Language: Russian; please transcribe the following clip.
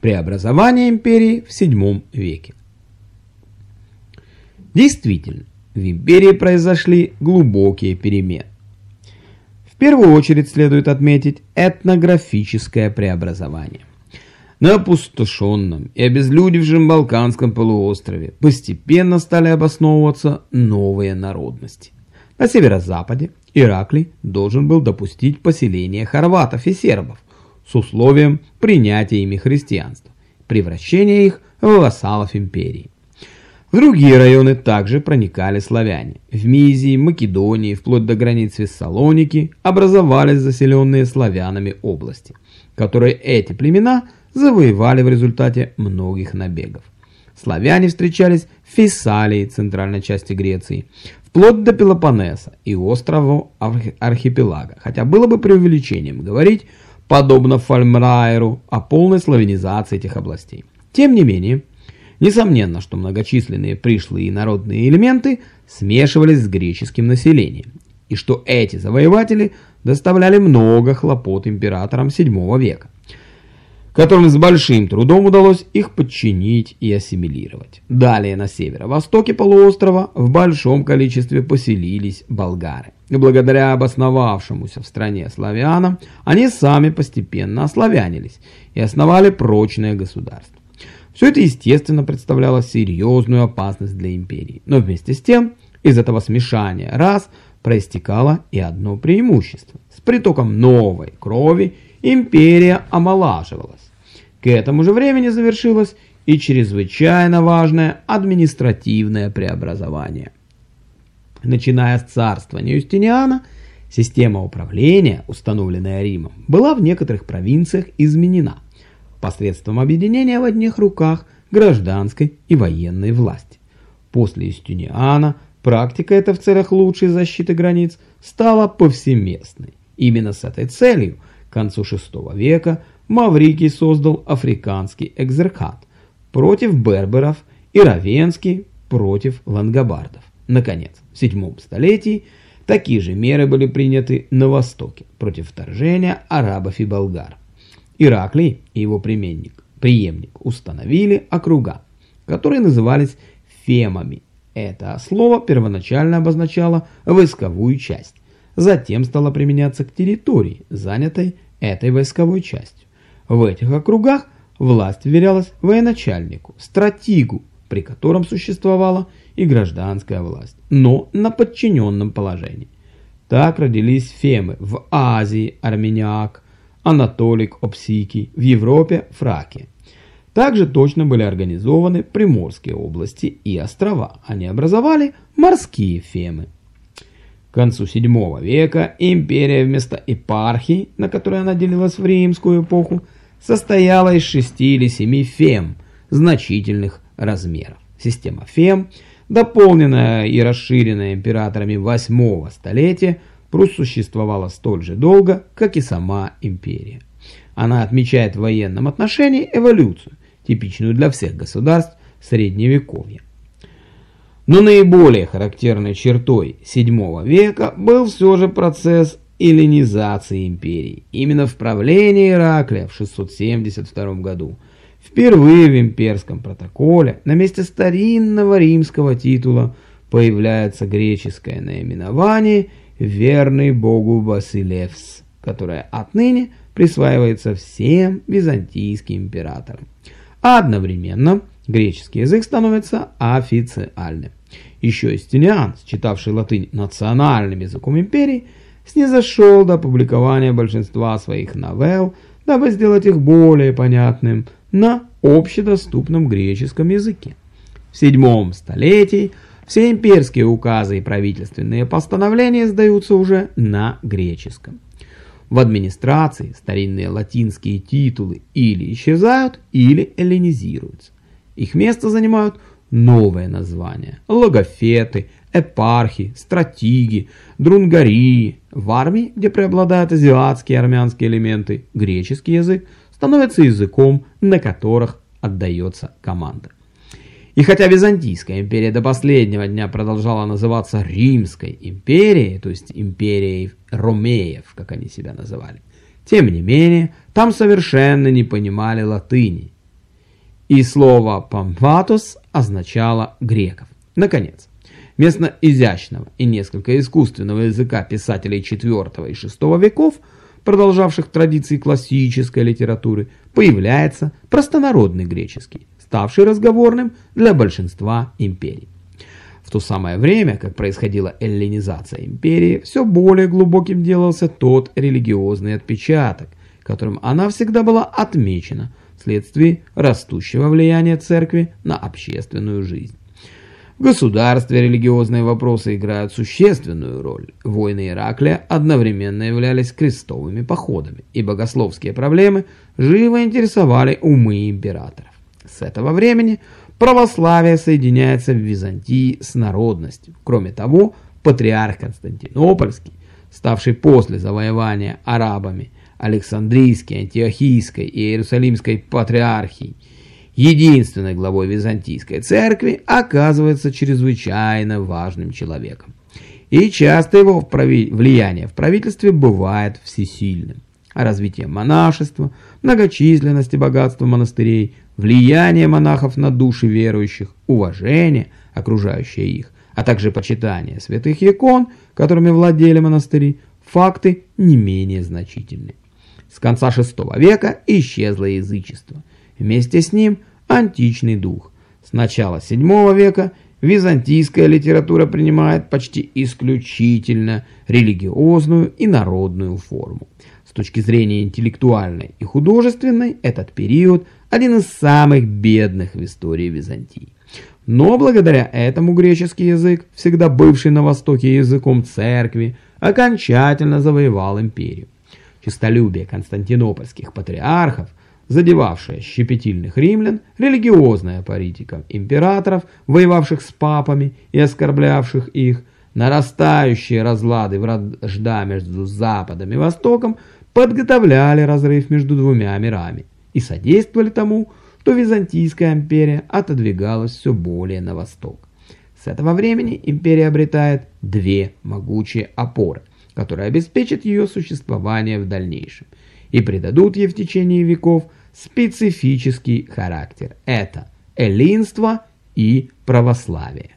Преобразование империи в VII веке. Действительно, в империи произошли глубокие перемены. В первую очередь следует отметить этнографическое преобразование. На опустошенном и обезлюдевшем Балканском полуострове постепенно стали обосновываться новые народности. На северо-западе Ираклий должен был допустить поселение хорватов и сербов с условием принятия ими христианства, превращения их в вассалов империи. В другие районы также проникали славяне. В Мизии, Македонии, вплоть до границ Фессалоники образовались заселенные славянами области, которые эти племена завоевали в результате многих набегов. Славяне встречались в Фессалии, центральной части Греции, вплоть до Пелопоннеса и острова архипелага, хотя было бы преувеличением говорить, подобно Фальмрайеру, о полной славянизации этих областей. Тем не менее, несомненно, что многочисленные пришлые и народные элементы смешивались с греческим населением, и что эти завоеватели доставляли много хлопот императорам VII века которым с большим трудом удалось их подчинить и ассимилировать. Далее на северо-востоке полуострова в большом количестве поселились болгары. И благодаря обосновавшемуся в стране славянам, они сами постепенно ославянились и основали прочное государство. Все это, естественно, представляло серьезную опасность для империи. Но вместе с тем, из этого смешания рас проистекало и одно преимущество. С притоком новой крови империя омолаживалась. К этому же времени завершилось и чрезвычайно важное административное преобразование. Начиная с царствования Юстиниана, система управления, установленная Римом, была в некоторых провинциях изменена посредством объединения в одних руках гражданской и военной власти. После Юстиниана практика эта в целях лучшей защиты границ стала повсеместной. Именно с этой целью к концу VI века Маврикий создал африканский экзеркат против берберов и Равенский против лангобардов. Наконец, в VII столетии такие же меры были приняты на Востоке против вторжения арабов и болгар. Ираклий и его преемник, преемник установили округа, которые назывались фемами. Это слово первоначально обозначало войсковую часть, затем стало применяться к территории, занятой этой войсковой частью. В этих округах власть вверялась военачальнику, стратегу, при котором существовала и гражданская власть, но на подчиненном положении. Так родились фемы в Азии, армяняк, анатолик, опсики, в Европе, фраки. Также точно были организованы Приморские области и острова. Они образовали морские фемы. К концу VII века империя вместо епархии, на которой она делилась в римскую эпоху, состояла из шести или семи фем значительных размеров. Система фем, дополненная и расширенная императорами восьмого столетия, просуществовала столь же долго, как и сама империя. Она отмечает в военном отношении эволюцию, типичную для всех государств Средневековья. Но наиболее характерной чертой VII века был все же процесс эллинизации империи. Именно в правлении Ираклия в 672 году впервые в имперском протоколе на месте старинного римского титула появляется греческое наименование «Верный богу Басилевс», которое отныне присваивается всем византийским императорам. Одновременно греческий язык становится официальным. Еще Истиниан, считавший латынь национальным языком империи, снизошел до опубликования большинства своих новелл, дабы сделать их более понятным на общедоступном греческом языке. В седьмом столетии все имперские указы и правительственные постановления сдаются уже на греческом. В администрации старинные латинские титулы или исчезают, или эллинизируются. Их место занимают новые названия – логофеты, эпархи, стратеги, друнгарии. В армии, где преобладают азиатские и армянские элементы, греческий язык становится языком, на которых отдается команда. И хотя Византийская империя до последнего дня продолжала называться Римской империей, то есть империей ромеев, как они себя называли, тем не менее, там совершенно не понимали латыни. И слово «памфатос» означало «греков». Наконец, вместо изящного и несколько искусственного языка писателей IV и VI веков, продолжавших традиции классической литературы, появляется простонародный греческий, ставший разговорным для большинства империй. В то самое время, как происходила эллинизация империи, все более глубоким делался тот религиозный отпечаток, которым она всегда была отмечена вследствие растущего влияния церкви на общественную жизнь. В государстве религиозные вопросы играют существенную роль. Войны Ираклия одновременно являлись крестовыми походами, и богословские проблемы живо интересовали умы императоров. С этого времени православие соединяется в Византии с народностью. Кроме того, патриарх Константинопольский, ставший после завоевания арабами Александрийской, Антиохийской и Иерусалимской патриархий, единственной главой Византийской церкви, оказывается чрезвычайно важным человеком. И часто его влияние в правительстве бывает всесильным. А развитие монашества, многочисленность и богатство монастырей, влияние монахов на души верующих, уважение, окружающее их, а также почитание святых икон, которыми владели монастыри, факты не менее значительны. С конца VI века исчезло язычество. Вместе с ним античный дух. С начала VII века византийская литература принимает почти исключительно религиозную и народную форму. С точки зрения интеллектуальной и художественной, этот период – один из самых бедных в истории Византии. Но благодаря этому греческий язык, всегда бывший на Востоке языком церкви, окончательно завоевал империю. Чистолюбие константинопольских патриархов, задевавшее щепетильных римлян, религиозная политика императоров, воевавших с папами и оскорблявших их, нарастающие разлады вражда между Западом и Востоком подготовляли разрыв между двумя мирами и содействовали тому, что Византийская империя отодвигалась все более на восток. С этого времени империя обретает две могучие опоры, которые обеспечат ее существование в дальнейшем и придадут ей в течение веков специфический характер. Это эллинство и православие.